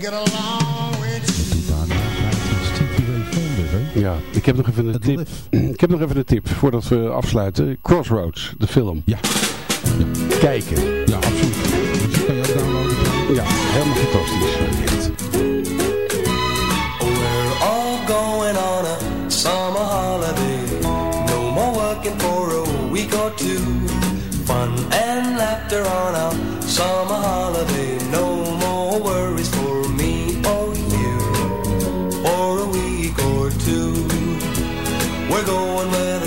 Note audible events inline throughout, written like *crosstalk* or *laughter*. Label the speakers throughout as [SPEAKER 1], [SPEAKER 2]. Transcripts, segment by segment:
[SPEAKER 1] get along with you.
[SPEAKER 2] Ja, ik heb nog even een tip. *clears throat* Ik heb nog even een tip voordat we afsluiten. Crossroads, de film.
[SPEAKER 3] Ja.
[SPEAKER 2] Kijken.
[SPEAKER 3] Ja, absoluut. Dus kan je ook downloaden.
[SPEAKER 2] Ja, helemaal fantastisch.
[SPEAKER 4] We're all going on a summer holiday. No more working for a week or two. Fun and laughter on our summer holiday.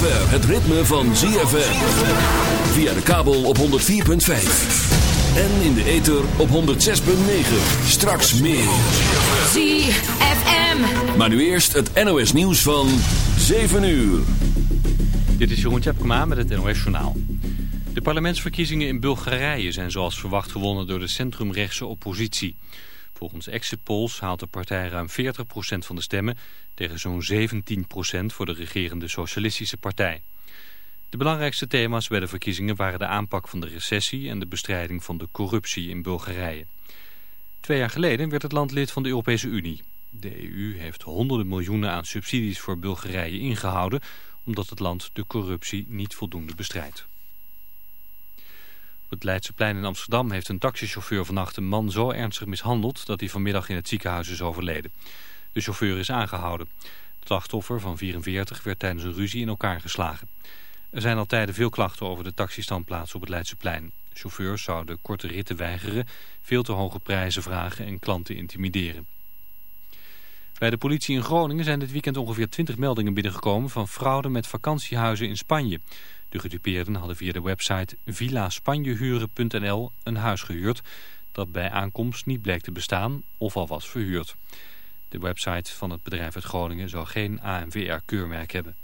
[SPEAKER 5] zover het ritme van ZFM. Via de kabel op 104.5. En in de ether op 106.9. Straks meer.
[SPEAKER 6] ZFM.
[SPEAKER 5] Maar nu eerst het NOS nieuws van 7 uur.
[SPEAKER 7] Dit is Jeroen Tjepkema met het NOS Journaal. De parlementsverkiezingen in Bulgarije zijn zoals verwacht gewonnen door de centrumrechtse oppositie. Volgens exit haalt de partij ruim 40% van de stemmen tegen zo'n 17% voor de regerende socialistische partij. De belangrijkste thema's bij de verkiezingen waren de aanpak van de recessie en de bestrijding van de corruptie in Bulgarije. Twee jaar geleden werd het land lid van de Europese Unie. De EU heeft honderden miljoenen aan subsidies voor Bulgarije ingehouden omdat het land de corruptie niet voldoende bestrijdt. Op het Leidseplein in Amsterdam heeft een taxichauffeur vannacht een man zo ernstig mishandeld dat hij vanmiddag in het ziekenhuis is overleden. De chauffeur is aangehouden. Het slachtoffer van 44 werd tijdens een ruzie in elkaar geslagen. Er zijn al tijden veel klachten over de taxistandplaats op het Leidseplein. Chauffeurs zouden korte ritten weigeren, veel te hoge prijzen vragen en klanten intimideren. Bij de politie in Groningen zijn dit weekend ongeveer 20 meldingen binnengekomen van fraude met vakantiehuizen in Spanje. De gedupeerden hadden via de website villaspanjehuren.nl een huis gehuurd dat bij aankomst niet bleek te bestaan of al was verhuurd. De website van het bedrijf uit Groningen zou geen ANVR-keurmerk hebben.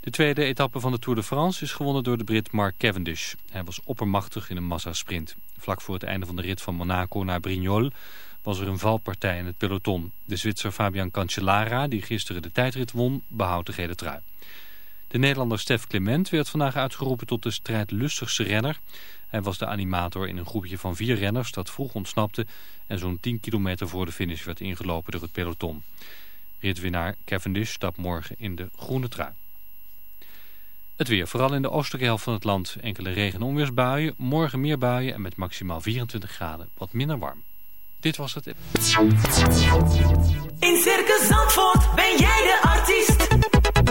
[SPEAKER 7] De tweede etappe van de Tour de France is gewonnen door de Brit Mark Cavendish. Hij was oppermachtig in een massasprint. Vlak voor het einde van de rit van Monaco naar Brignoles was er een valpartij in het peloton. De Zwitser Fabian Cancellara, die gisteren de tijdrit won, behoudt de gele trui. De Nederlander Stef Clement werd vandaag uitgeroepen tot de strijdlustigste renner. Hij was de animator in een groepje van vier renners dat vroeg ontsnapte en zo'n 10 kilometer voor de finish werd ingelopen door het peloton. Ritwinnaar Cavendish stapt morgen in de groene trui. Het weer, vooral in de oostelijke helft van het land. Enkele regen- en onweersbuien, morgen meer buien en met maximaal 24 graden wat minder warm. Dit was het.
[SPEAKER 6] In Circus Zandvoort ben jij de artiest.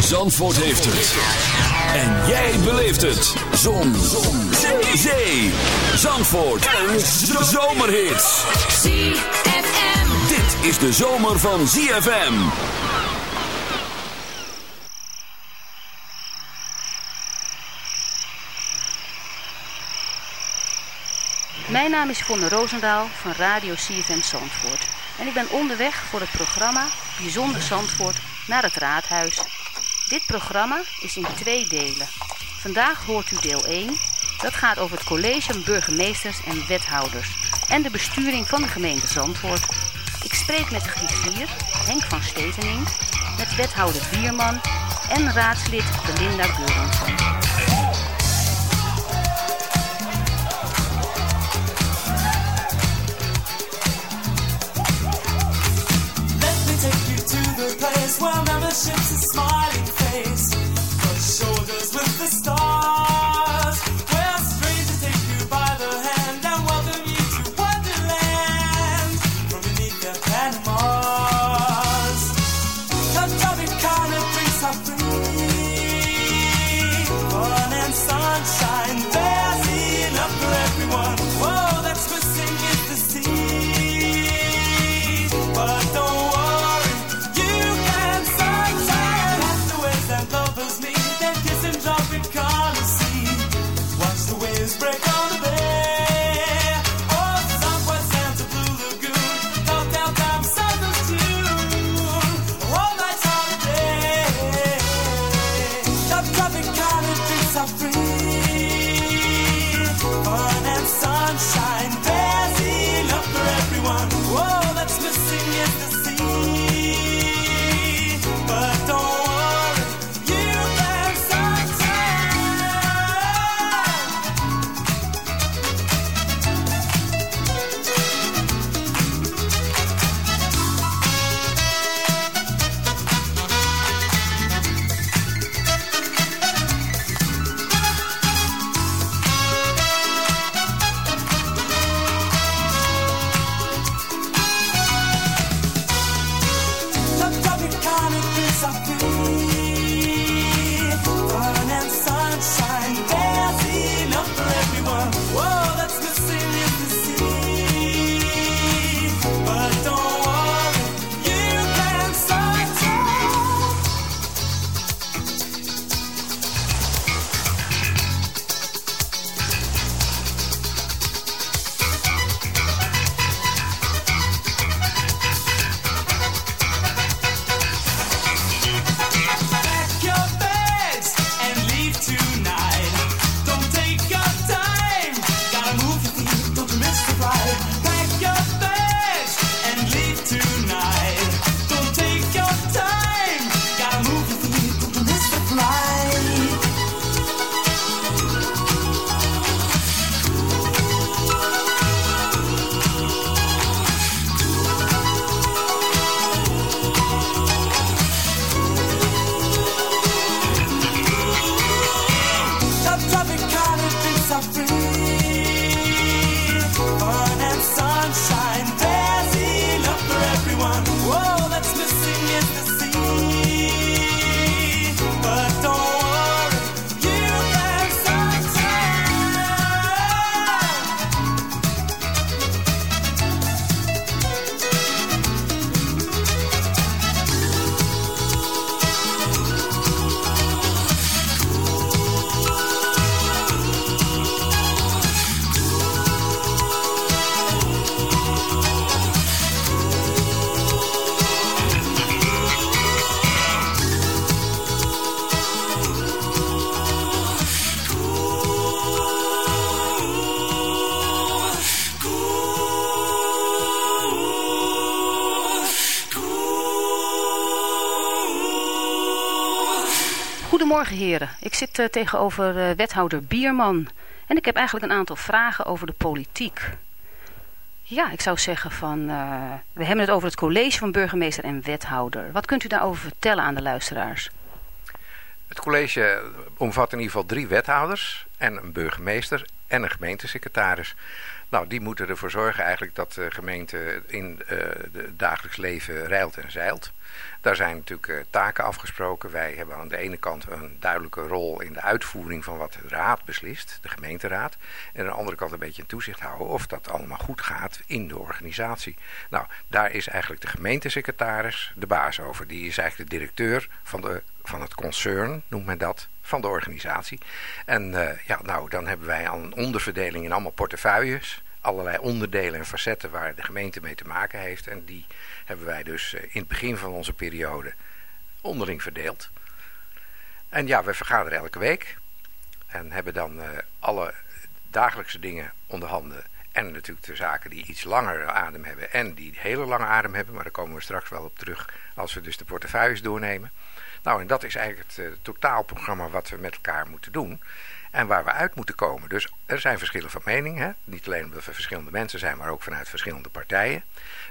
[SPEAKER 5] Zandvoort heeft het. En jij beleeft het. Zon. Zon. Zee. Zee. Zandvoort. Een zomerhit.
[SPEAKER 6] ZFM.
[SPEAKER 5] Dit is de zomer van ZFM.
[SPEAKER 8] Mijn naam is Gonne Rosendaal van Radio CFM Zandvoort. En ik ben onderweg voor het programma Bijzonder Zandvoort naar het Raadhuis. Dit programma is in twee delen. Vandaag hoort u deel 1. Dat gaat over het college van burgemeesters en wethouders. En de besturing van de gemeente Zandvoort. Ik spreek met de griffier Henk van Stevening, met wethouder Bierman en raadslid Belinda
[SPEAKER 9] the place where membership's a smiling
[SPEAKER 8] eyes. Zit eh, tegenover eh, wethouder Bierman. En ik heb eigenlijk een aantal vragen over de politiek. Ja, ik zou zeggen van, eh, we hebben het over het college van burgemeester en wethouder. Wat kunt u daarover vertellen aan de luisteraars?
[SPEAKER 10] Het college omvat in ieder geval drie wethouders en een burgemeester en een gemeentesecretaris. Nou, die moeten ervoor zorgen eigenlijk dat de gemeente in eh, het dagelijks leven reilt en zeilt. Daar zijn natuurlijk eh, taken afgesproken. Wij hebben aan de ene kant een duidelijke rol in de uitvoering van wat de raad beslist, de gemeenteraad. En aan de andere kant een beetje een toezicht houden of dat allemaal goed gaat in de organisatie. Nou, daar is eigenlijk de gemeentesecretaris de baas over. Die is eigenlijk de directeur van, de, van het concern, noemt men dat, van de organisatie. En eh, ja, nou, dan hebben wij al een onderverdeling in allemaal portefeuilles allerlei onderdelen en facetten waar de gemeente mee te maken heeft. En die hebben wij dus eh, in het begin van onze periode onderling verdeeld. En ja, we vergaderen elke week. En hebben dan eh, alle dagelijkse dingen onder handen. En natuurlijk de zaken die iets langer adem hebben en die hele lange adem hebben. Maar daar komen we straks wel op terug als we dus de portefeuilles doornemen. Nou, en dat is eigenlijk het uh, totaalprogramma wat we met elkaar moeten doen. En waar we uit moeten komen. Dus er zijn verschillen van mening. Hè? Niet alleen omdat we verschillende mensen zijn, maar ook vanuit verschillende partijen.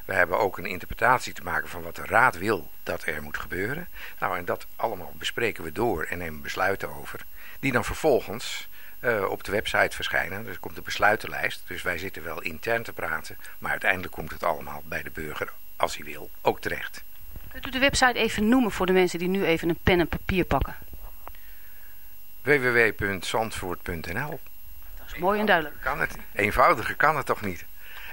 [SPEAKER 10] We hebben ook een interpretatie te maken van wat de raad wil dat er moet gebeuren. Nou, en dat allemaal bespreken we door en nemen besluiten over. Die dan vervolgens uh, op de website verschijnen. Dus komt de besluitenlijst. Dus wij zitten wel intern te praten. Maar uiteindelijk komt het allemaal bij de burger, als hij wil, ook terecht.
[SPEAKER 11] Kunt u de website even noemen voor de mensen die nu even een pen en papier pakken?
[SPEAKER 10] www.zandvoort.nl
[SPEAKER 11] Dat is mooi en duidelijk.
[SPEAKER 10] Kan het? Eenvoudiger kan het toch niet?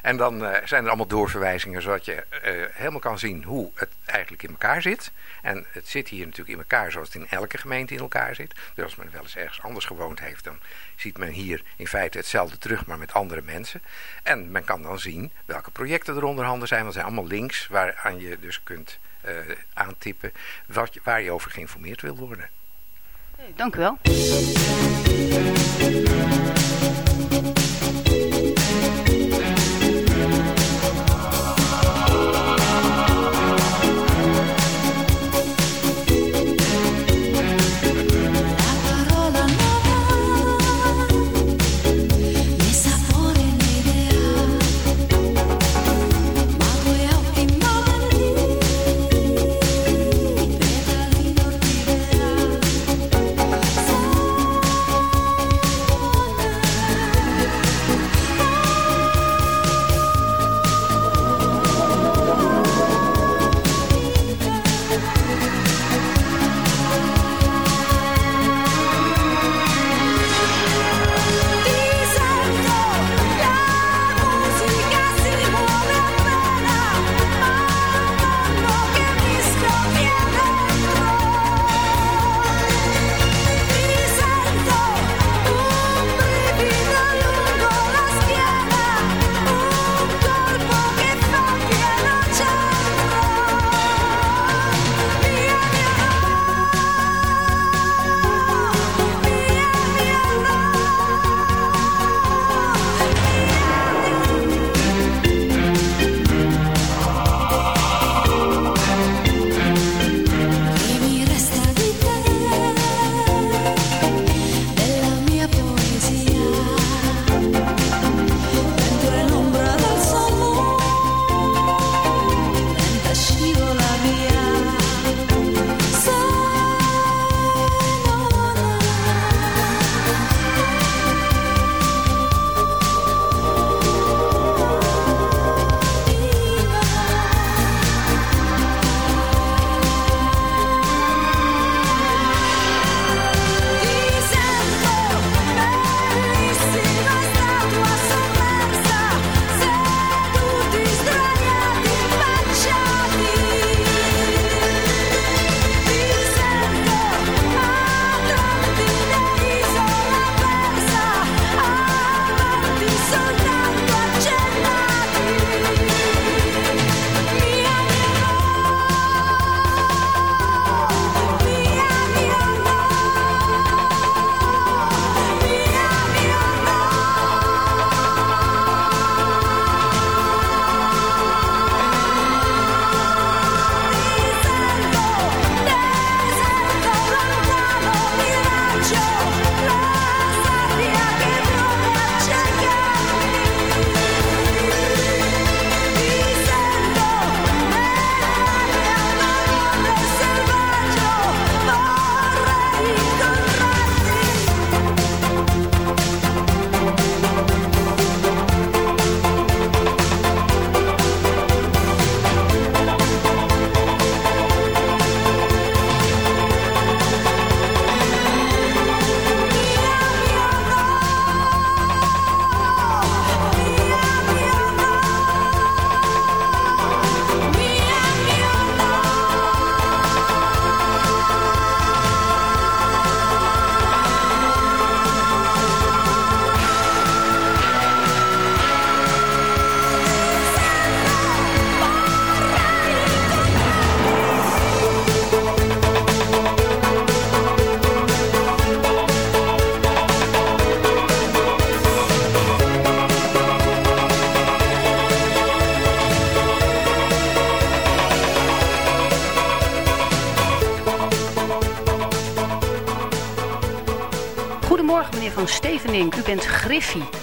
[SPEAKER 10] En dan uh, zijn er allemaal doorverwijzingen zodat je uh, helemaal kan zien hoe het eigenlijk in elkaar zit. En het zit hier natuurlijk in elkaar zoals het in elke gemeente in elkaar zit. Dus als men wel eens ergens anders gewoond heeft, dan ziet men hier in feite hetzelfde terug, maar met andere mensen. En men kan dan zien welke projecten er onder handen zijn. Want zijn allemaal links waaraan je dus kunt aantippen wat, waar je over geïnformeerd wil worden.
[SPEAKER 11] Dank u wel.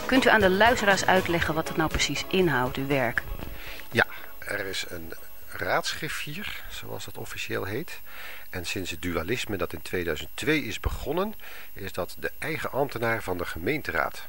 [SPEAKER 11] Kunt u aan de luisteraars uitleggen wat het nou precies inhoudt, uw werk?
[SPEAKER 12] Ja, er is een raadsgriffier, zoals dat officieel heet. En sinds het dualisme dat in 2002 is begonnen, is dat de eigen ambtenaar van de gemeenteraad.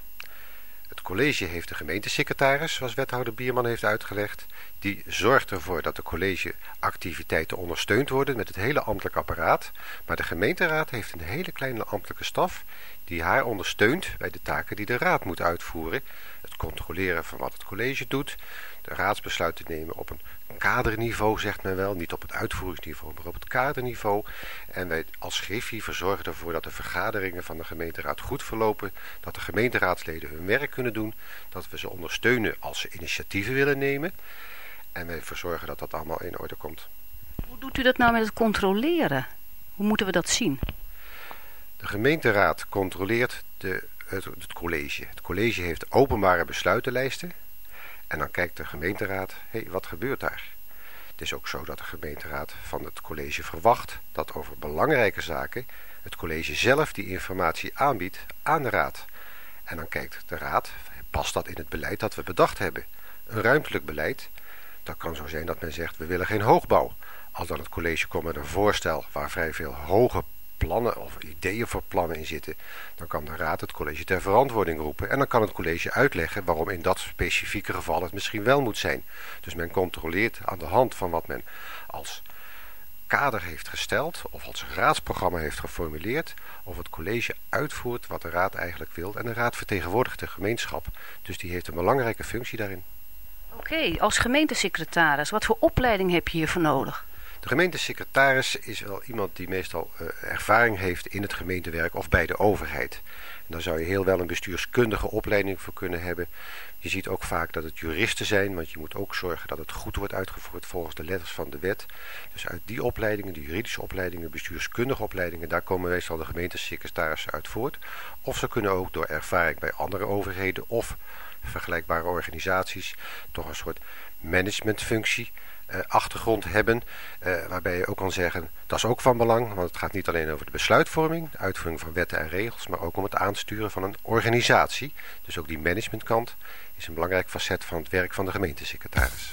[SPEAKER 12] Het college heeft de gemeentesecretaris, zoals wethouder Bierman heeft uitgelegd. Die zorgt ervoor dat de collegeactiviteiten ondersteund worden met het hele ambtelijk apparaat. Maar de gemeenteraad heeft een hele kleine ambtelijke staf die haar ondersteunt bij de taken die de raad moet uitvoeren. Het controleren van wat het college doet, de raadsbesluiten nemen op een kaderniveau, zegt men wel. Niet op het uitvoeringsniveau, maar op het kaderniveau. En wij als Griffie verzorgen ervoor dat de vergaderingen van de gemeenteraad goed verlopen. Dat de gemeenteraadsleden hun werk kunnen doen. Dat we ze ondersteunen als ze initiatieven willen nemen. En wij verzorgen dat dat allemaal in orde komt.
[SPEAKER 11] Hoe doet u dat nou met het controleren? Hoe moeten we dat zien?
[SPEAKER 12] De gemeenteraad controleert de, het, het college. Het college heeft openbare besluitenlijsten. En dan kijkt de gemeenteraad, hé, hey, wat gebeurt daar? Het is ook zo dat de gemeenteraad van het college verwacht dat over belangrijke zaken het college zelf die informatie aanbiedt aan de raad. En dan kijkt de raad, past dat in het beleid dat we bedacht hebben? Een ruimtelijk beleid, dat kan zo zijn dat men zegt, we willen geen hoogbouw. Als dan het college komt met een voorstel waar vrij veel hoge plannen of ideeën voor plannen in zitten, dan kan de raad het college ter verantwoording roepen en dan kan het college uitleggen waarom in dat specifieke geval het misschien wel moet zijn. Dus men controleert aan de hand van wat men als kader heeft gesteld of als raadsprogramma heeft geformuleerd of het college uitvoert wat de raad eigenlijk wil en de raad vertegenwoordigt de gemeenschap. Dus die heeft een belangrijke functie daarin.
[SPEAKER 11] Oké, als gemeentesecretaris, wat voor opleiding heb je hiervoor nodig?
[SPEAKER 12] De gemeentesecretaris is wel iemand die meestal uh, ervaring heeft in het gemeentewerk of bij de overheid. En daar zou je heel wel een bestuurskundige opleiding voor kunnen hebben. Je ziet ook vaak dat het juristen zijn, want je moet ook zorgen dat het goed wordt uitgevoerd volgens de letters van de wet. Dus uit die opleidingen, de juridische opleidingen, bestuurskundige opleidingen, daar komen meestal de gemeentesecretarissen uit voort. Of ze kunnen ook door ervaring bij andere overheden of vergelijkbare organisaties toch een soort managementfunctie achtergrond hebben. Uh, waarbij je ook kan zeggen, dat is ook van belang. Want het gaat niet alleen over de besluitvorming, de uitvoering van wetten en regels. Maar ook om het aansturen van een organisatie. Dus ook die managementkant is een belangrijk facet van het werk van de gemeentesecretaris.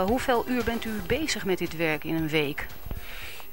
[SPEAKER 11] hoeveel uur bent u bezig met dit werk in een week?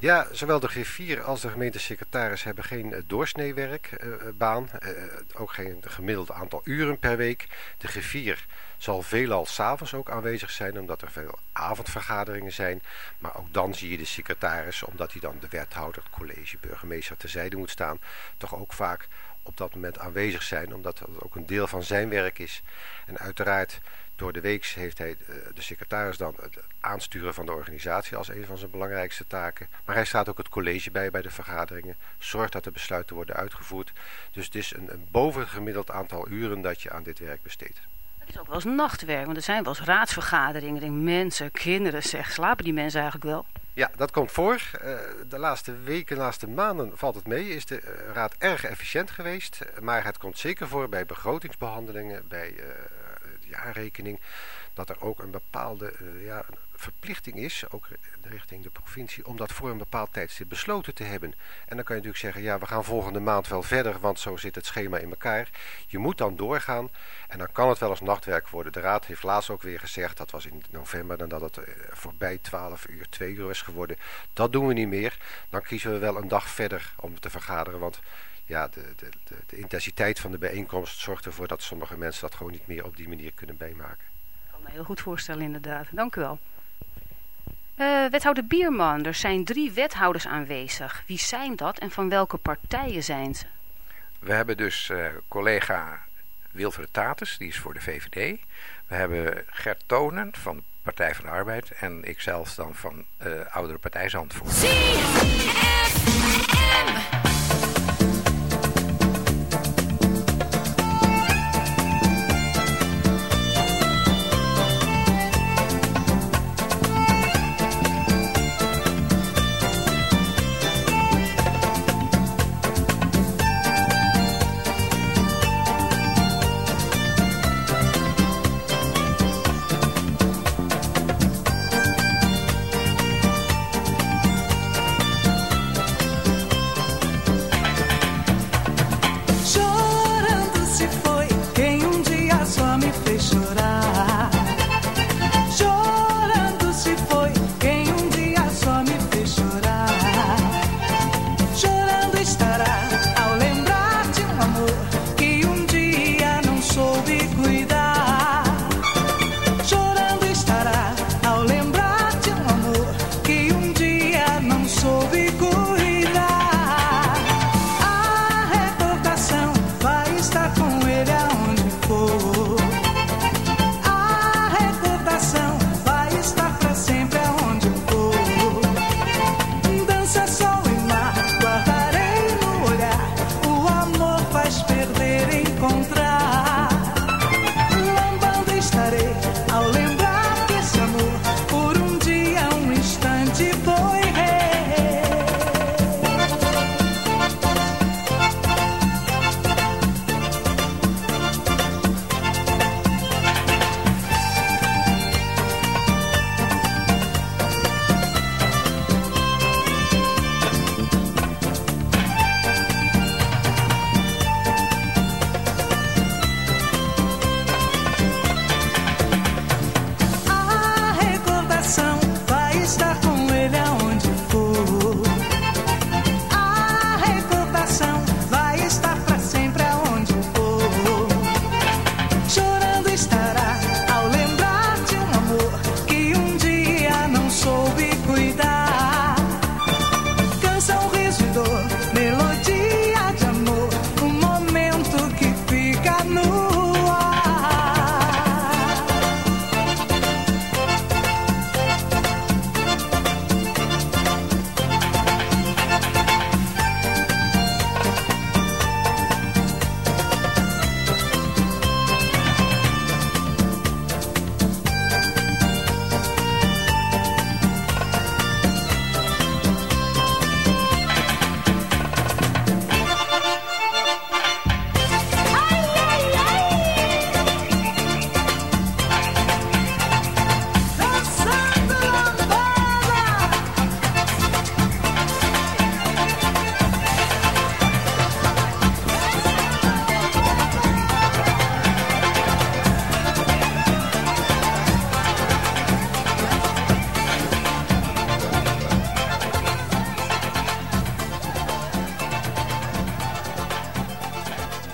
[SPEAKER 12] Ja, zowel de griffier als de gemeentesecretaris hebben geen uh, doorsneewerkbaan. Uh, ook geen gemiddeld aantal uren per week. De griffier zal veelal s'avonds ook aanwezig zijn, omdat er veel avondvergaderingen zijn. Maar ook dan zie je de secretaris, omdat hij dan de wethouder, het college, burgemeester terzijde moet staan, toch ook vaak op dat moment aanwezig zijn, omdat dat ook een deel van zijn werk is. En uiteraard door de week heeft hij eh, de secretaris dan het aansturen van de organisatie als een van zijn belangrijkste taken. Maar hij staat ook het college bij bij de vergaderingen. Zorgt dat de besluiten worden uitgevoerd. Dus het is een, een bovengemiddeld aantal uren dat je aan dit werk besteedt.
[SPEAKER 11] Het is ook wel eens nachtwerk, want er zijn wel eens raadsvergaderingen. Ik denk, mensen, kinderen, zeg, slapen die mensen eigenlijk wel?
[SPEAKER 12] Ja, dat komt voor. Uh, de laatste weken, de laatste maanden valt het mee. Is de uh, raad erg efficiënt geweest. Maar het komt zeker voor bij begrotingsbehandelingen, bij jaarrekening, dat er ook een bepaalde ja, verplichting is, ook richting de provincie, om dat voor een bepaald tijdstip besloten te hebben. En dan kan je natuurlijk zeggen, ja, we gaan volgende maand wel verder, want zo zit het schema in elkaar. Je moet dan doorgaan en dan kan het wel eens nachtwerk worden. De raad heeft laatst ook weer gezegd, dat was in november, dan dat het voorbij 12 uur, 2 uur is geworden. Dat doen we niet meer. Dan kiezen we wel een dag verder om te vergaderen, want ja, de, de, de, de, intensiteit van de bijeenkomst zorgt ervoor dat sommige mensen dat gewoon niet meer op die manier kunnen bijmaken.
[SPEAKER 11] Ik kan me heel goed voorstellen inderdaad. Dank u wel. Uh, wethouder Bierman, er zijn drie wethouders aanwezig. Wie zijn dat en van welke partijen zijn ze?
[SPEAKER 10] We hebben dus uh, collega Wilfred Tatus, die is voor de VVD. We hebben Gert Tonen van de Partij van de Arbeid. En ikzelf dan van uh, Oudere Partij Zandvoort.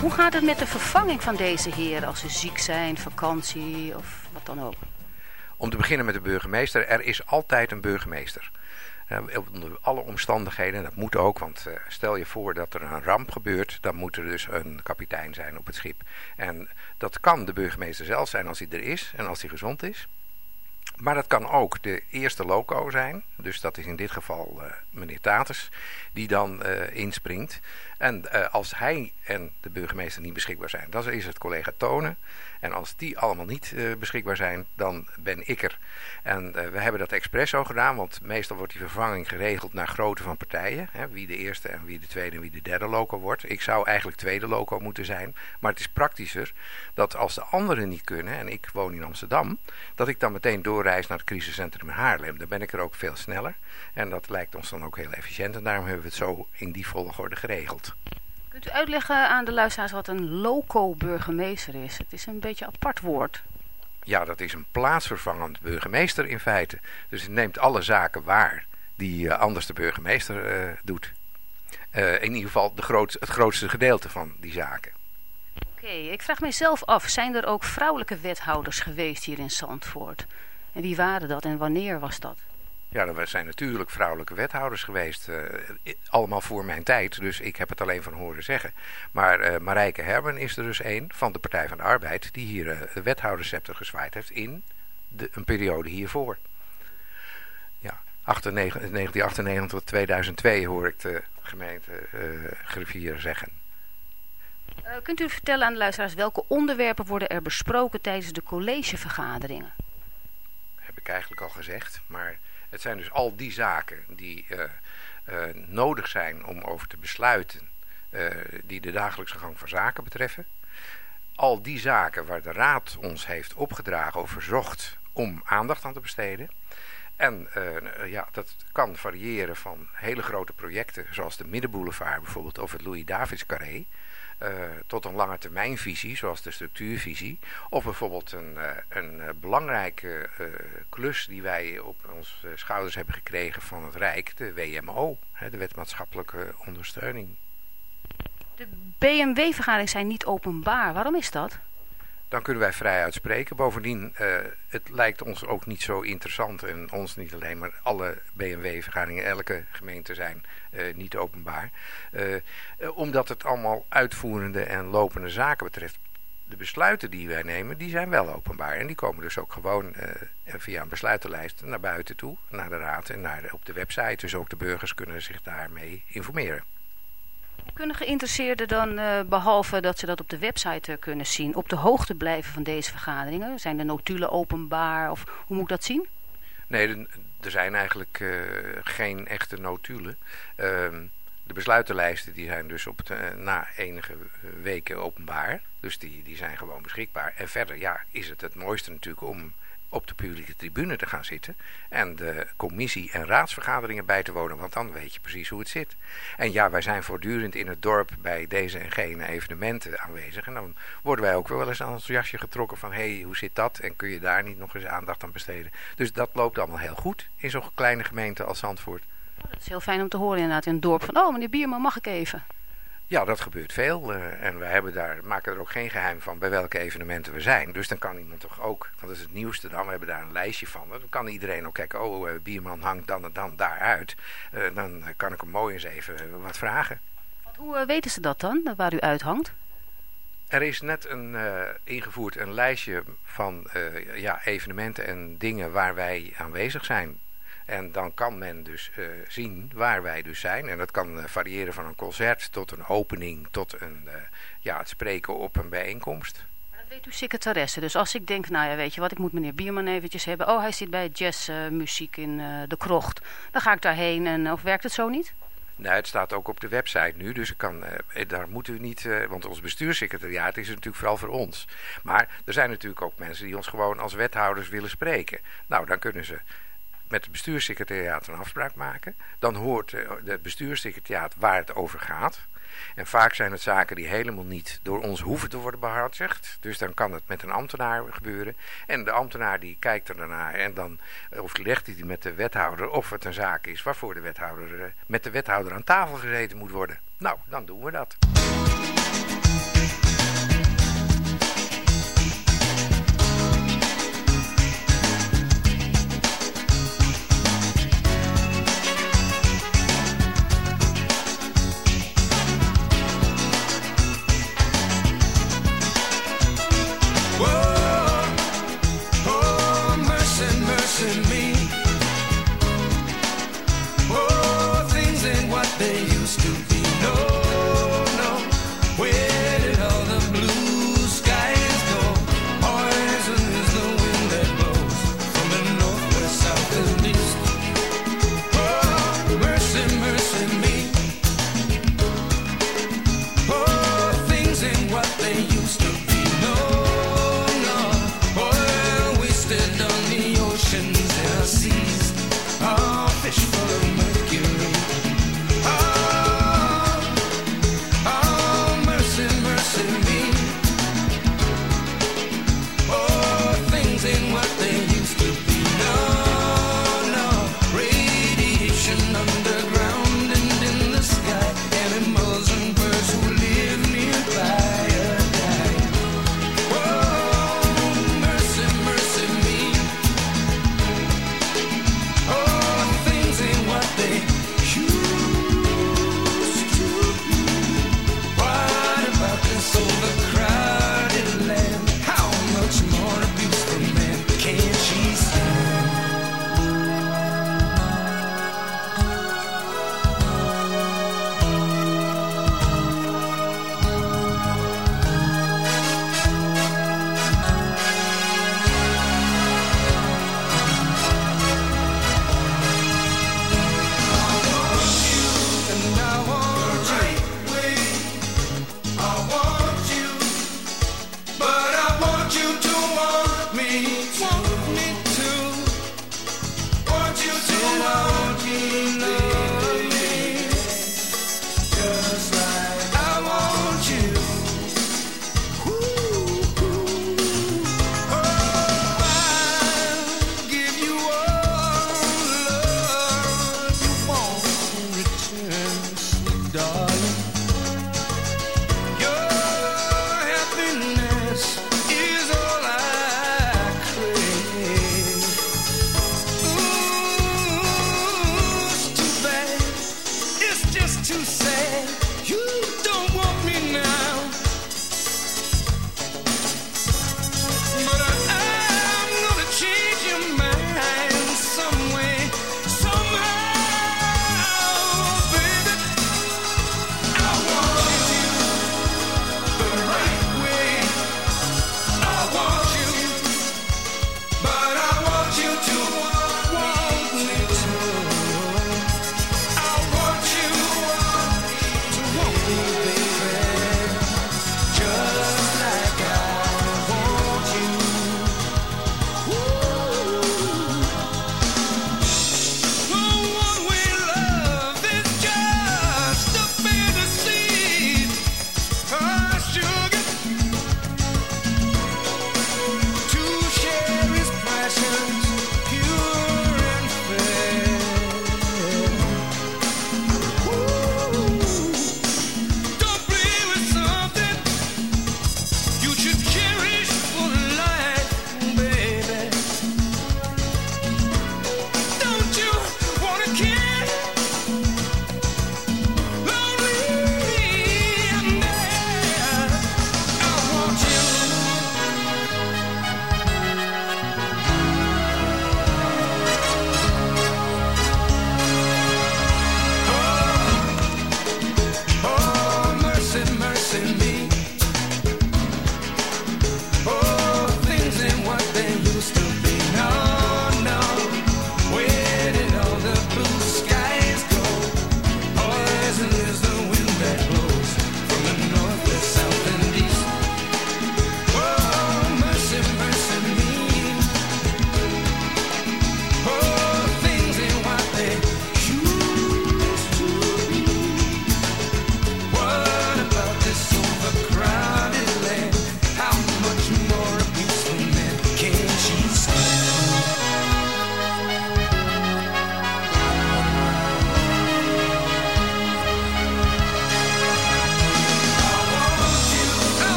[SPEAKER 11] Hoe gaat het met de vervanging van deze heren als ze ziek zijn, vakantie of wat dan ook?
[SPEAKER 10] Om te beginnen met de burgemeester. Er is altijd een burgemeester. Onder alle omstandigheden, dat moet ook, want uh, stel je voor dat er een ramp gebeurt, dan moet er dus een kapitein zijn op het schip. En dat kan de burgemeester zelf zijn als hij er is en als hij gezond is. Maar dat kan ook de eerste loco zijn. Dus dat is in dit geval uh, meneer Taters. Die dan uh, inspringt. En uh, als hij en de burgemeester niet beschikbaar zijn. Dan is het collega Tonen. En als die allemaal niet beschikbaar zijn. Dan ben ik er. En we hebben dat expres zo gedaan. Want meestal wordt die vervanging geregeld naar grootte van partijen. Hè, wie de eerste en wie de tweede en wie de derde loco wordt. Ik zou eigenlijk tweede loco moeten zijn. Maar het is praktischer dat als de anderen niet kunnen. En ik woon in Amsterdam. Dat ik dan meteen door reis naar het crisiscentrum in Haarlem. Dan ben ik er ook veel sneller. En dat lijkt ons dan ook heel efficiënt. En daarom hebben we het zo in die volgorde geregeld.
[SPEAKER 11] Kunt u uitleggen aan de luisteraars wat een loco-burgemeester is? Het is een beetje een apart woord.
[SPEAKER 10] Ja, dat is een plaatsvervangend burgemeester in feite. Dus het neemt alle zaken waar die uh, anders de burgemeester uh, doet. Uh, in ieder geval de groot, het grootste gedeelte van die zaken.
[SPEAKER 11] Oké, okay, ik vraag mezelf af, zijn er ook vrouwelijke wethouders geweest hier in Zandvoort? En wie waren dat en wanneer was dat?
[SPEAKER 10] Ja, er zijn natuurlijk vrouwelijke wethouders geweest. Uh, allemaal voor mijn tijd, dus ik heb het alleen van horen zeggen. Maar uh, Marijke Herben is er dus een van de Partij van de Arbeid... die hier uh, de wethouderscepter gezwaaid heeft in de, een periode hiervoor. Ja, 1998 tot 2002 hoor ik de gemeente griffier zeggen.
[SPEAKER 11] kunt u vertellen aan de luisteraars welke onderwerpen worden er besproken tijdens de collegevergaderingen?
[SPEAKER 10] Eigenlijk al gezegd, maar het zijn dus al die zaken die uh, uh, nodig zijn om over te besluiten, uh, die de dagelijkse gang van zaken betreffen. Al die zaken waar de Raad ons heeft opgedragen of verzocht om aandacht aan te besteden. En ja, dat kan variëren van hele grote projecten, zoals de Middenboulevard bijvoorbeeld, of het Louis-Davids-carré. Uh, tot een lange termijnvisie, zoals de structuurvisie. Of bijvoorbeeld een, uh, een uh, belangrijke klus die wij op onze schouders hebben gekregen van het Rijk, de WMO, hè, de Wet Maatschappelijke Ondersteuning.
[SPEAKER 11] De BMW-vergaderingen zijn niet openbaar. Waarom is dat?
[SPEAKER 10] Dan kunnen wij vrij uitspreken. Bovendien, uh, het lijkt ons ook niet zo interessant, en ons niet alleen, maar alle BMW-vergaderingen, elke gemeente zijn uh, niet openbaar. Uh, omdat het allemaal uitvoerende en lopende zaken betreft. De besluiten die wij nemen, die zijn wel openbaar. En die komen dus ook gewoon via een besluitenlijst naar buiten toe, naar de raad en naar op de website. Dus ook de burgers kunnen zich daarmee informeren.
[SPEAKER 11] Kunnen geïnteresseerden dan, uh, behalve dat ze dat op de website uh, kunnen zien, op de hoogte blijven van deze vergaderingen? Zijn de notulen openbaar of hoe moet ik dat zien?
[SPEAKER 10] Nee, er zijn eigenlijk uh, geen echte notulen. Ehm, de besluitenlijsten die zijn dus op na enige weken openbaar. Dus die, die zijn gewoon beschikbaar. En verder ja, is het het mooiste natuurlijk om op de publieke tribune te gaan zitten en de commissie- en raadsvergaderingen bij te wonen, want dan weet je precies hoe het zit. En ja, wij zijn voortdurend in het dorp bij deze en gene evenementen aanwezig en dan worden wij ook wel eens aan ons jasje getrokken van hé, hey, hoe zit dat en kun je daar niet nog eens aandacht aan besteden. Dus dat loopt allemaal heel goed in zo'n kleine gemeente als Zandvoort.
[SPEAKER 11] Oh, dat is heel fijn om te horen inderdaad in het dorp van oh meneer Bierman mag ik even.
[SPEAKER 10] Ja, dat gebeurt veel. Uh, en we hebben daar, maken er ook geen geheim van bij welke evenementen we zijn. Dus dan kan iemand toch ook, want dat is het nieuwste dan, we hebben daar een lijstje van. Dan kan iedereen ook kijken, oh, uh, Bierman hangt dan en dan daaruit. Uh, dan kan ik hem mooi eens even wat vragen.
[SPEAKER 11] Hoe weten ze dat dan, waar u uithangt?
[SPEAKER 10] Er is net een, ingevoerd een lijstje van ja, evenementen en dingen waar wij aanwezig zijn. En dan kan men dus uh, zien waar wij dus zijn. En dat kan uh, variëren van een concert tot een opening, tot een, uh, ja, het spreken op een bijeenkomst.
[SPEAKER 11] Maar dat weet uw secretaresse. Dus als ik denk, nou ja, weet je wat, ik moet meneer Bierman eventjes hebben. Oh, hij zit bij jazzmuziek in de krocht. Dan ga ik daarheen en of werkt het zo niet?
[SPEAKER 10] Nee, het staat ook op de website nu, dus ik kan, daar moeten we niet, want ons bestuurssecretariaat is natuurlijk vooral voor ons. Maar er zijn natuurlijk ook mensen die ons gewoon als wethouders willen spreken. Nou, dan kunnen ze met het bestuurssecretariaat een afspraak maken. Dan hoort het bestuurssecretariaat waar het over gaat. En vaak zijn het zaken die helemaal niet door ons hoeven te worden behartigd. Dus dan kan het met een ambtenaar gebeuren. En de ambtenaar die kijkt er daarnaar en dan overlegt hij met de wethouder of het een zaak is waarvoor de wethouder met de wethouder aan tafel gezeten moet worden. Nou, dan doen we dat.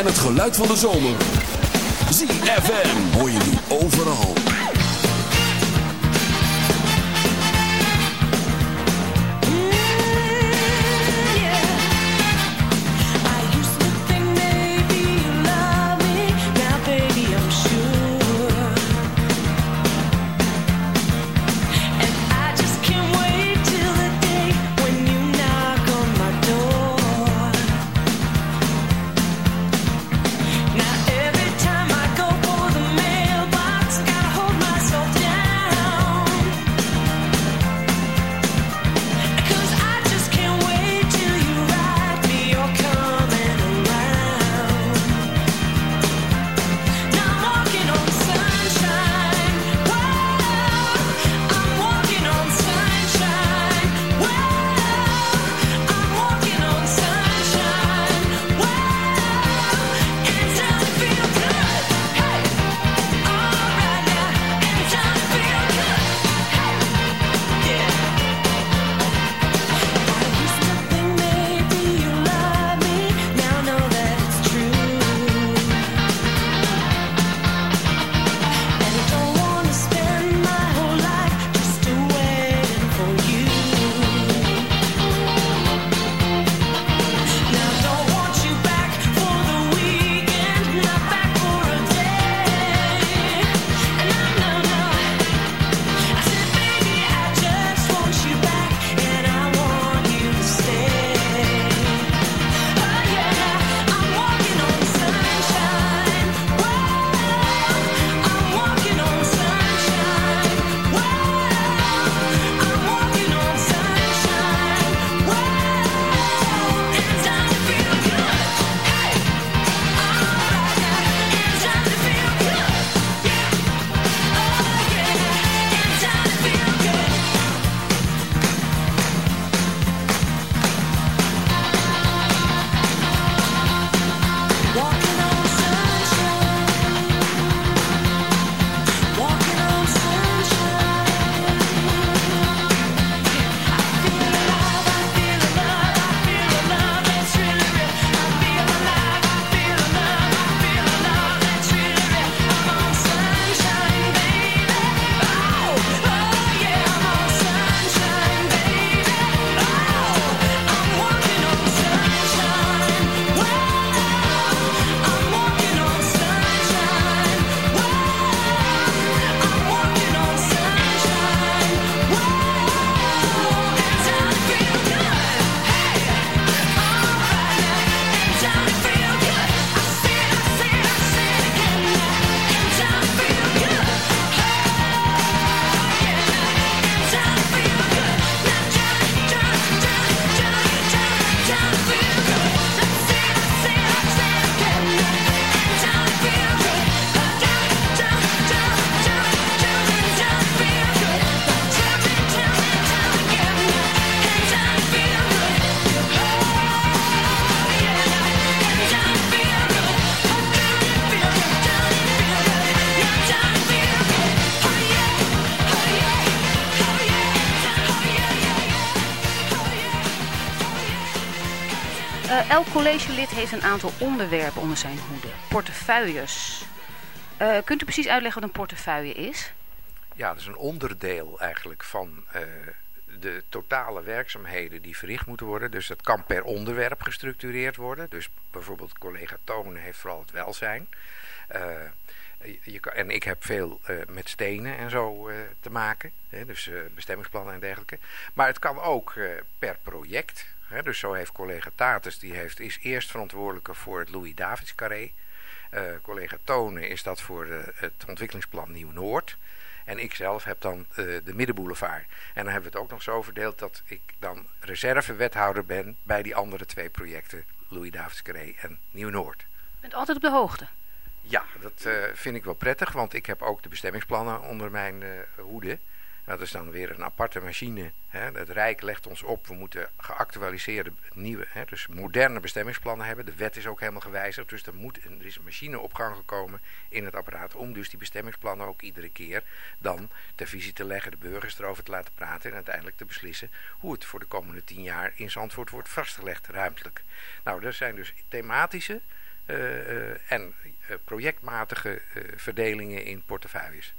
[SPEAKER 5] En het geluid van de zomer. ZFM hoor je nu overal.
[SPEAKER 11] Elk collegelid heeft een aantal onderwerpen onder zijn hoede. Portefeuilles. Eh, kunt u precies uitleggen wat een portefeuille is?
[SPEAKER 10] Ja, dat is een onderdeel eigenlijk van eh, de totale werkzaamheden die verricht moeten worden. Dus dat kan per onderwerp gestructureerd worden. Dus bijvoorbeeld collega Tonen heeft vooral het welzijn. Eh, je kan, en ik heb veel met stenen en zo te maken. Hè, dus eh, bestemmingsplannen en dergelijke. Maar het kan ook per project. Dus zo heeft collega Tatus, die heeft, is eerst verantwoordelijke voor het Louis Davids Carré. Eh, collega Tonen is dat voor eh, het ontwikkelingsplan Nieuw-Noord. En ik zelf heb dan eh, de Middenboulevard. En dan hebben we het ook nog zo verdeeld dat ik dan reservewethouder ben bij die andere twee projecten. Louis Davids Carré en Nieuw-Noord.
[SPEAKER 11] U bent altijd op de hoogte.
[SPEAKER 10] Ja, dat vind ik wel prettig, want ik heb ook de bestemmingsplannen onder mijn hoede. Dat is dan weer een aparte machine. Hè. Het Rijk legt ons op, we moeten geactualiseerde nieuwe, hè, dus moderne bestemmingsplannen hebben. De wet is ook helemaal gewijzigd, dus er, moet, er is een machine op gang gekomen in het apparaat om dus die bestemmingsplannen ook iedere keer dan ter visie te leggen, de burgers erover te laten praten en uiteindelijk te beslissen hoe het voor de komende tien jaar in Zandvoort wordt vastgelegd ruimtelijk. Nou, er zijn dus thematische uh, uh, en uh, projectmatige verdelingen in portefeuilles.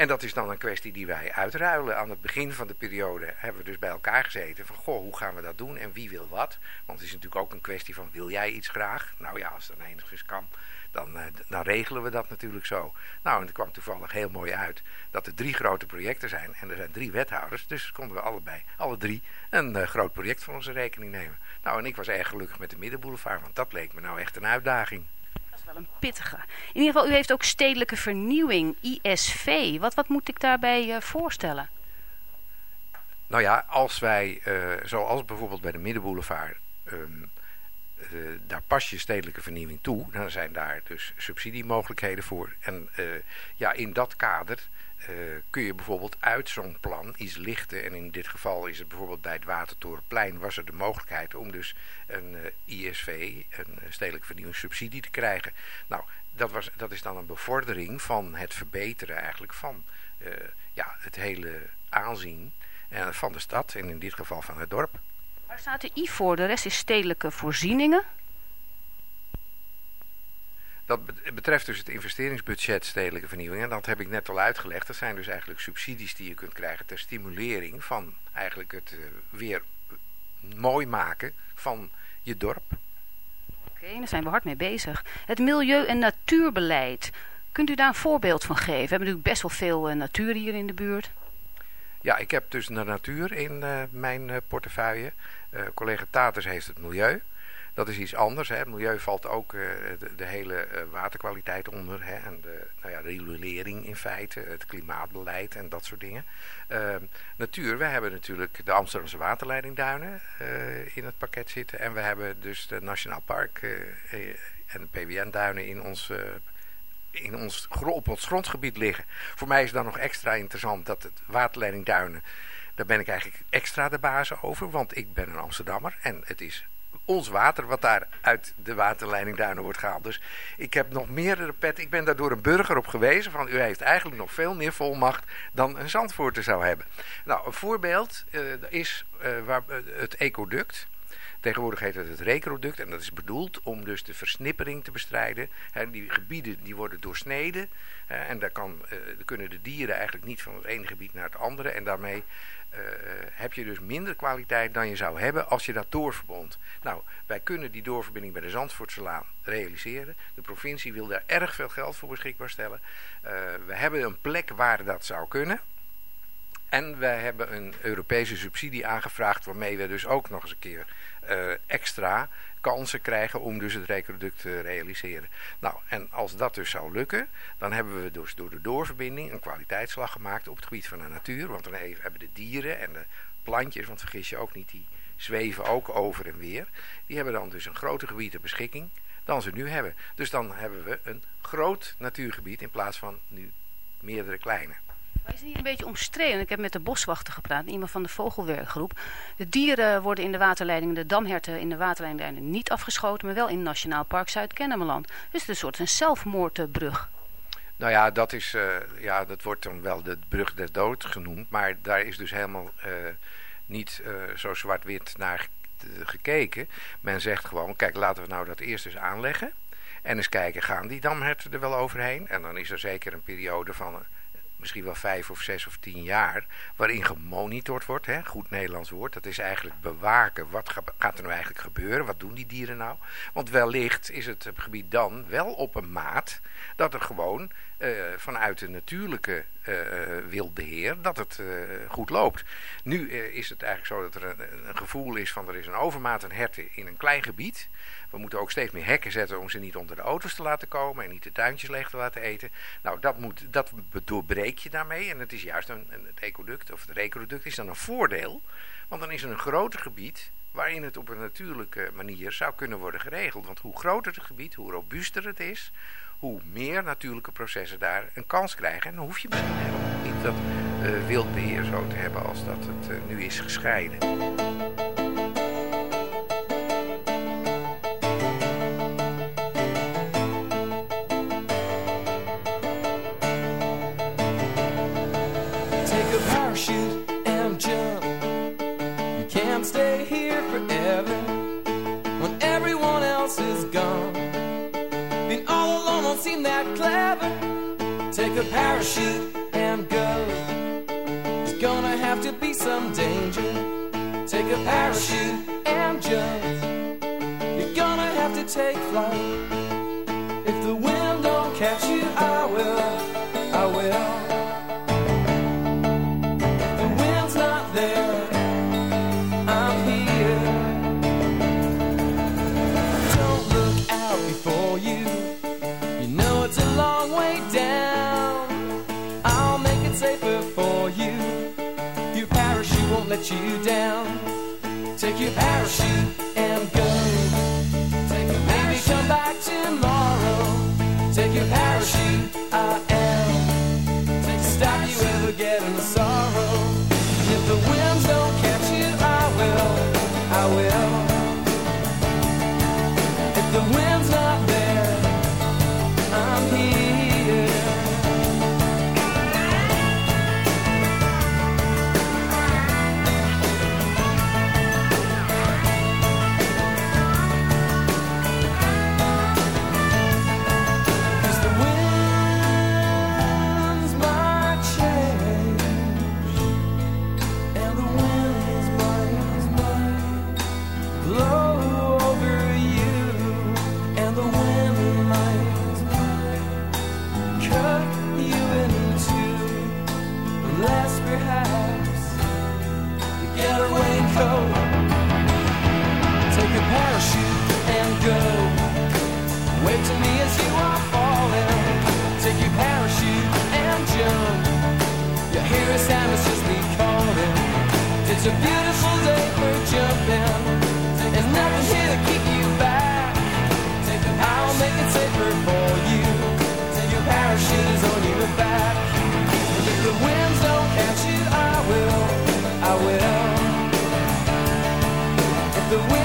[SPEAKER 10] En dat is dan een kwestie die wij uitruilen. Aan het begin van de periode hebben we dus bij elkaar gezeten van goh, hoe gaan we dat doen en wie wil wat? Want het is natuurlijk ook een kwestie van wil jij iets graag? Nou ja, als dat enigszins kan, dan, uh, dan regelen we dat natuurlijk zo. Nou, en het kwam toevallig heel mooi uit dat er drie grote projecten zijn en er zijn drie wethouders. Dus konden we allebei, alle drie, een uh, groot project van onze rekening nemen. Nou, en ik was erg gelukkig met de Middenboulevard, want dat leek me nou echt een uitdaging
[SPEAKER 11] een pittige. In ieder geval, u heeft ook stedelijke vernieuwing, ISV. Wat, wat moet ik daarbij uh, voorstellen?
[SPEAKER 10] Nou ja, als wij, uh, zoals bijvoorbeeld bij de Middenboulevard, um, uh, daar pas je stedelijke vernieuwing toe. Dan zijn daar dus subsidiemogelijkheden voor. En ja, in dat kader uh, kun je bijvoorbeeld uit zo'n plan iets lichten. En in dit geval is het bijvoorbeeld bij het Watertorenplein was er de mogelijkheid om dus een uh, ISV, een stedelijke vernieuwingssubsidie te krijgen. Nou, dat, was, dat is dan een bevordering van het verbeteren eigenlijk van ja, het hele aanzien van de stad en in dit geval van het dorp.
[SPEAKER 11] Waar staat de I voor? De rest is stedelijke voorzieningen?
[SPEAKER 10] Dat betreft dus het investeringsbudget stedelijke vernieuwing. En dat heb ik net al uitgelegd. Dat zijn dus eigenlijk subsidies die je kunt krijgen ter stimulering van eigenlijk het uh, weer mooi maken van je dorp.
[SPEAKER 11] Oké, okay, daar zijn we hard mee bezig. Het milieu- en natuurbeleid. Kunt u daar een voorbeeld van geven? We hebben natuurlijk best wel veel uh, natuur hier in de buurt.
[SPEAKER 10] Ja, ik heb dus de natuur in uh, mijn portefeuille. collega Taters heeft het milieu. Dat is iets anders. Hè. Milieu valt ook uh, de, hele uh, waterkwaliteit onder. Hè. En de nou ja, regulering in feite. Het klimaatbeleid en dat soort dingen. Uh, natuur. We hebben natuurlijk de Amsterdamse waterleidingduinen in het pakket zitten. En we hebben dus de Nationaal Park en de PWN-duinen in ons in ons, op ons grondgebied liggen. Voor mij is dan nog extra interessant dat het waterleidingduinen... daar ben ik eigenlijk extra de baas over. Want ik ben een Amsterdammer en het is ons water wat daar uit de waterleiding Duinen wordt gehaald. Dus ik heb nog meerdere pet. Ik ben daar door een burger op gewezen van u heeft eigenlijk nog veel meer volmacht dan een Zandvoorter zou hebben. Nou, een voorbeeld uh, is uh, waar, uh, het ecoduct. Tegenwoordig heet het het recroduct en dat is bedoeld om dus de versnippering te bestrijden. He, die gebieden die worden doorsneden en daar kan, kunnen de dieren eigenlijk niet van het ene gebied naar het andere. En daarmee uh, heb je dus minder kwaliteit dan je zou hebben als je dat doorverbond. Nou, wij kunnen die doorverbinding bij de Zandvoortselaan realiseren. De provincie wil daar erg veel geld voor beschikbaar stellen. Uh, we hebben een plek waar dat zou kunnen. En wij hebben een Europese subsidie aangevraagd waarmee we dus ook nog eens een keer extra kansen krijgen om dus het recroduct te realiseren. Nou, en als dat dus zou lukken, dan hebben we dus door de doorverbinding een kwaliteitsslag gemaakt op het gebied van de natuur. Want dan hebben de dieren en de plantjes, want vergis je ook niet, die zweven ook over en weer. Die hebben dan dus een groter gebied ter beschikking dan ze nu hebben. Dus dan hebben we een groot natuurgebied in plaats van nu meerdere kleine.
[SPEAKER 11] Is het niet een beetje omstreden? Ik heb met de boswachter gepraat, iemand van de vogelwerkgroep. De dieren worden in de waterleidingen, de damherten in de waterleidingen niet afgeschoten, maar wel in Nationaal Park Zuid-Kennemerland. Dus het is een soort een zelfmoordbrug.
[SPEAKER 10] Nou ja, dat, is, uh, ja, dat wordt dan wel de brug der dood genoemd, maar daar is dus helemaal uh, niet uh, zo zwart-wit naar gekeken. Men zegt gewoon, kijk, laten we nou dat eerst eens aanleggen. En eens kijken, gaan die damherten er wel overheen? En dan is er zeker een periode van misschien wel vijf of zes of tien jaar, waarin gemonitord wordt, hè, goed Nederlands woord, dat is eigenlijk bewaken, wat gaat er nou eigenlijk gebeuren, wat doen die dieren nou? Want wellicht is het gebied dan wel op een maat dat er gewoon uh, vanuit de natuurlijke uh, wildeheer, dat het uh, goed loopt. Nu is het eigenlijk zo dat er een, een, gevoel is van er is een overmaat aan herten in een klein gebied. We moeten ook steeds meer hekken zetten om ze niet onder de auto's te laten komen en niet de tuintjes leeg te laten eten. Nou, dat, moet, dat doorbreek je daarmee en het is juist een, een, ecoduct of het recroduct is dan een voordeel, want dan is er een groter gebied waarin het op een natuurlijke manier zou kunnen worden geregeld. Want hoe groter het gebied, hoe robuuster het is, hoe meer natuurlijke processen daar een kans krijgen. En dan hoef je misschien helemaal niet dat uh, wildbeheer zo te hebben als dat het uh, nu is gescheiden.
[SPEAKER 8] Take a and jump. You can't stay here forever parachute and go. There's gonna have to be some danger. Take a parachute and jump. You're gonna have to take flight. Let you down. Take your parachute and go. Take a Maybe come back tomorrow. Take your parachute, I am. Stop you ever getting sorrow. It's a beautiful day for jumping. Nothing here to keep you back. I'll make it safer for you. Your parachute on your back. If the winds don't catch you, I will. I will.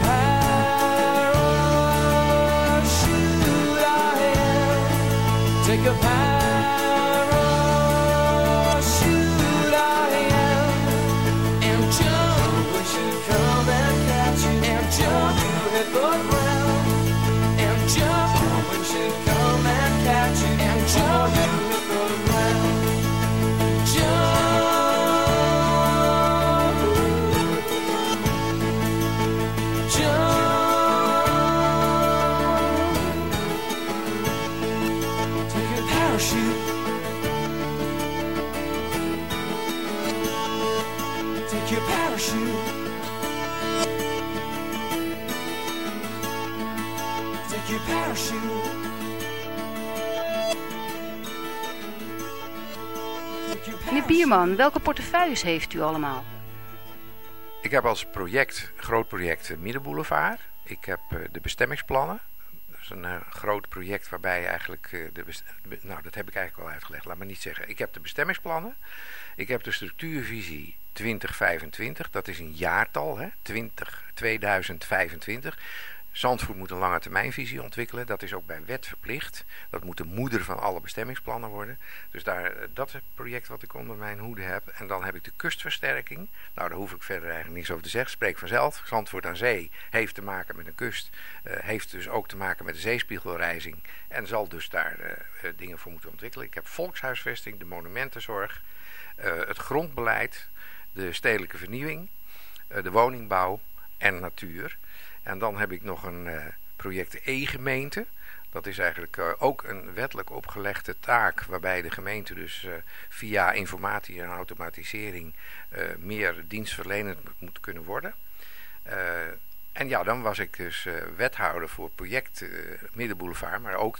[SPEAKER 8] Parachute I am. Take a parachute
[SPEAKER 11] Meneer Bierman, welke portefeuilles heeft u allemaal?
[SPEAKER 10] Ik heb als project, groot project, eh, Middenboulevard. Ik heb eh, de bestemmingsplannen. Dat is een eh, groot project waarbij eigenlijk de... nou, dat heb ik eigenlijk al uitgelegd. Laat me niet zeggen. Ik heb de bestemmingsplannen. Ik heb de structuurvisie 2025. Dat is een jaartal, hè? 20, 2025. Zandvoort moet een lange termijnvisie ontwikkelen. Dat is ook bij wet verplicht. Dat moet de moeder van alle bestemmingsplannen worden. Dus daar, eh, dat project wat ik onder mijn hoede heb. En dan heb ik de kustversterking. Nou, daar hoef ik verder eigenlijk niets over te zeggen. Spreek vanzelf. Zandvoort aan zee heeft te maken met een kust. eh, heeft dus ook te maken met de zeespiegelrijzing. En zal dus daar eh, dingen voor moeten ontwikkelen. Ik heb volkshuisvesting, de monumentenzorg. het grondbeleid, de stedelijke vernieuwing, de woningbouw en natuur. En dan heb ik nog een eh, project E-gemeente. Dat is eigenlijk eh, ook een wettelijk opgelegde taak waarbij de gemeente dus eh, via informatie en automatisering meer dienstverlenend moet- kunnen worden. En ja, dan was ik dus wethouder voor project Middenboulevard, maar ook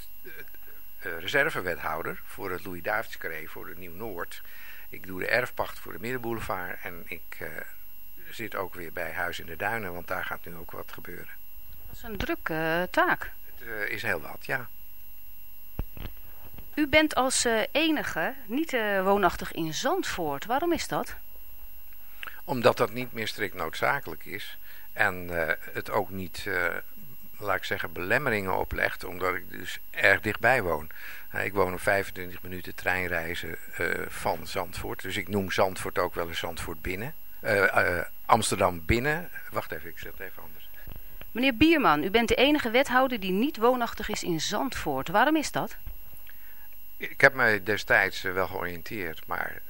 [SPEAKER 10] reservewethouder voor het Louis Davids voor de Nieuw-Noord. Ik doe de erfpacht voor de Middenboulevard en ik zit ook weer bij Huis in de Duinen, want daar gaat nu ook wat gebeuren.
[SPEAKER 11] Dat is een drukke eh, taak.
[SPEAKER 10] Het eh, is heel wat, ja.
[SPEAKER 11] U bent als eh, enige niet woonachtig in Zandvoort. Waarom is dat?
[SPEAKER 10] Omdat dat niet meer strikt noodzakelijk is. En het ook niet, laat ik zeggen, belemmeringen oplegt. Omdat ik dus erg dichtbij woon. Ik woon op 25 minuten treinreizen van Zandvoort. Dus ik noem Zandvoort ook wel eens Zandvoort binnen. Eh, eh, Amsterdam binnen. Wacht even, ik zeg het even anders.
[SPEAKER 11] Meneer Bierman, u bent de enige wethouder die niet woonachtig is in Zandvoort. Waarom is dat?
[SPEAKER 10] Ik heb mij destijds eh, wel georiënteerd, maar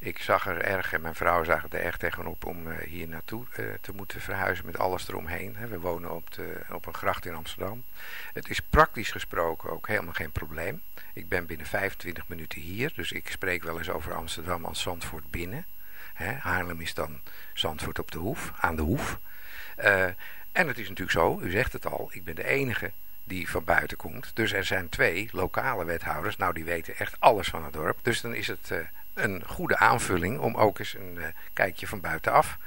[SPEAKER 10] ik zag er erg, en mijn vrouw zag er erg tegenop om eh, hier naartoe te moeten verhuizen met alles eromheen. Hè. We wonen op, de, op een gracht in Amsterdam. Het is praktisch gesproken ook helemaal geen probleem. Ik ben binnen 25 minuten hier, dus ik spreek wel eens over Amsterdam als Zandvoort binnen. Haarlem is dan Zandvoort op de hoef, aan de hoef. Eh, en het is natuurlijk zo, u zegt het al, ik ben de enige die van buiten komt. Dus er zijn twee lokale wethouders. Nou, die weten echt alles van het dorp. Dus dan is het eh, een goede aanvulling om ook eens een eh, kijkje van buitenaf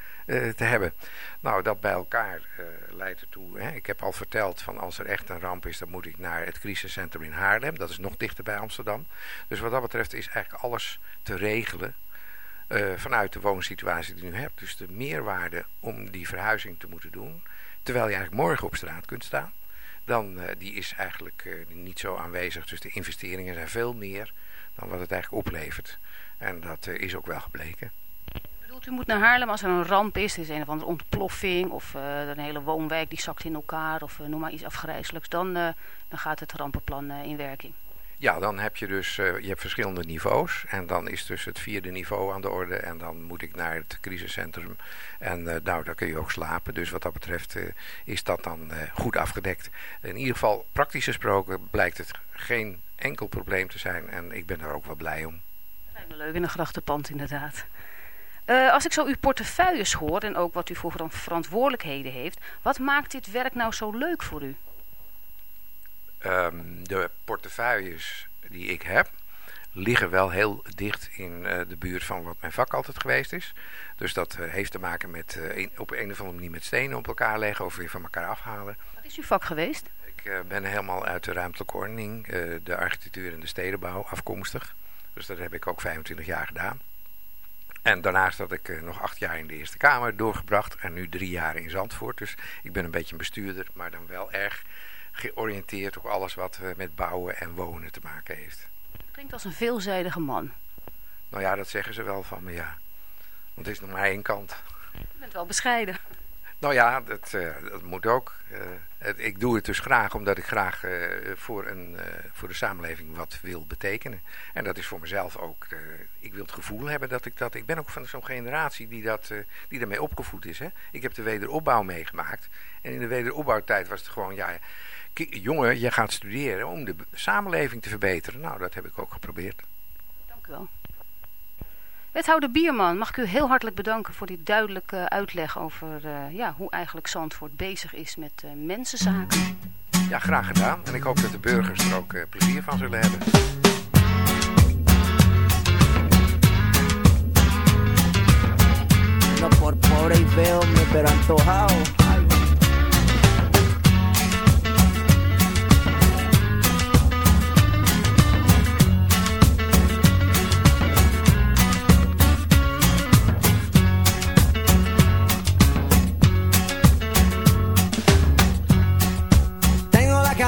[SPEAKER 10] te hebben. Nou, dat bij elkaar leidt ertoe. Hè. Ik heb al verteld van als er echt een ramp is, dan moet ik naar het crisiscentrum in Haarlem. Dat is nog dichter bij Amsterdam. Dus wat dat betreft is eigenlijk alles te regelen. Eh, vanuit de woonsituatie die je nu hebt. Dus de meerwaarde om die verhuizing te moeten doen. Terwijl je eigenlijk morgen op straat kunt staan dan uh, die is eigenlijk uh, niet zo aanwezig. Dus de investeringen zijn veel meer dan wat het eigenlijk oplevert. En dat is ook wel gebleken.
[SPEAKER 11] Bedoelt u moet naar Haarlem als er een ramp is, er is een of andere ontploffing of een hele woonwijk die zakt in elkaar of noem maar iets afgrijzelijks, dan, dan gaat het rampenplan in werking.
[SPEAKER 10] Ja, dan heb je dus je hebt verschillende niveaus. En dan is dus het vierde niveau aan de orde. En dan moet ik naar het crisiscentrum. En uh, nou, daar kun je ook slapen. Dus wat dat betreft uh, is dat dan goed afgedekt. In ieder geval, praktisch gesproken, blijkt het geen enkel probleem te zijn. En ik ben daar ook wel blij om.
[SPEAKER 11] Me leuk in een grachtenpand inderdaad. Als ik zo uw portefeuilles hoor en ook wat u voor verantwoordelijkheden heeft, wat maakt dit werk nou zo leuk voor u?
[SPEAKER 10] Um, de portefeuilles die ik heb, liggen wel heel dicht in uh, de buurt van wat mijn vak altijd geweest is. Dus dat uh, heeft te maken met uh, een, op een of andere manier met stenen op elkaar leggen of weer van elkaar afhalen.
[SPEAKER 11] Wat is uw vak geweest?
[SPEAKER 10] Ik ben helemaal uit de ruimtelijke ordening, de architectuur en de stedenbouw afkomstig. Dus dat heb ik ook 25 jaar gedaan. En daarnaast had ik nog acht jaar in de Eerste Kamer doorgebracht en nu drie jaar in Zandvoort. Dus ik ben een beetje een bestuurder, maar dan wel erg georiënteerd op alles wat met bouwen en wonen te maken heeft.
[SPEAKER 11] Klinkt als een veelzijdige man.
[SPEAKER 10] Nou ja, dat zeggen ze wel van me, ja. Want het is nog maar één kant.
[SPEAKER 11] Je bent wel bescheiden.
[SPEAKER 10] Nou ja, dat, uh, dat moet ook. Uh, het, ik doe het dus graag omdat ik graag uh, voor, een, voor de samenleving wat wil betekenen. En dat is voor mezelf ook. ik wil het gevoel hebben dat ik dat. Ik ben ook van zo'n generatie die, dat, die daarmee opgevoed is. Hè? Ik heb de wederopbouw meegemaakt. En in de wederopbouwtijd was het gewoon. Ja, jongen, je gaat studeren om de samenleving te verbeteren. Nou, dat heb ik ook geprobeerd.
[SPEAKER 11] Dank u wel. Wethouder Bierman, mag ik u heel hartelijk bedanken voor die duidelijke uitleg over uh, ja, hoe eigenlijk Zandvoort bezig is met uh, mensenzaken.
[SPEAKER 10] Ja, graag gedaan. En ik hoop dat de burgers er ook uh, plezier van zullen hebben.
[SPEAKER 13] No por pobre y feo, pero antojado.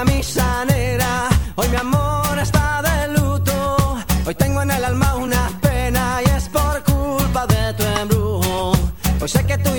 [SPEAKER 8] Negra. Hoy mi amor está de luto. Hoy tengo en el alma una pena y es por culpa de tu embrujo. Hoy sé que tú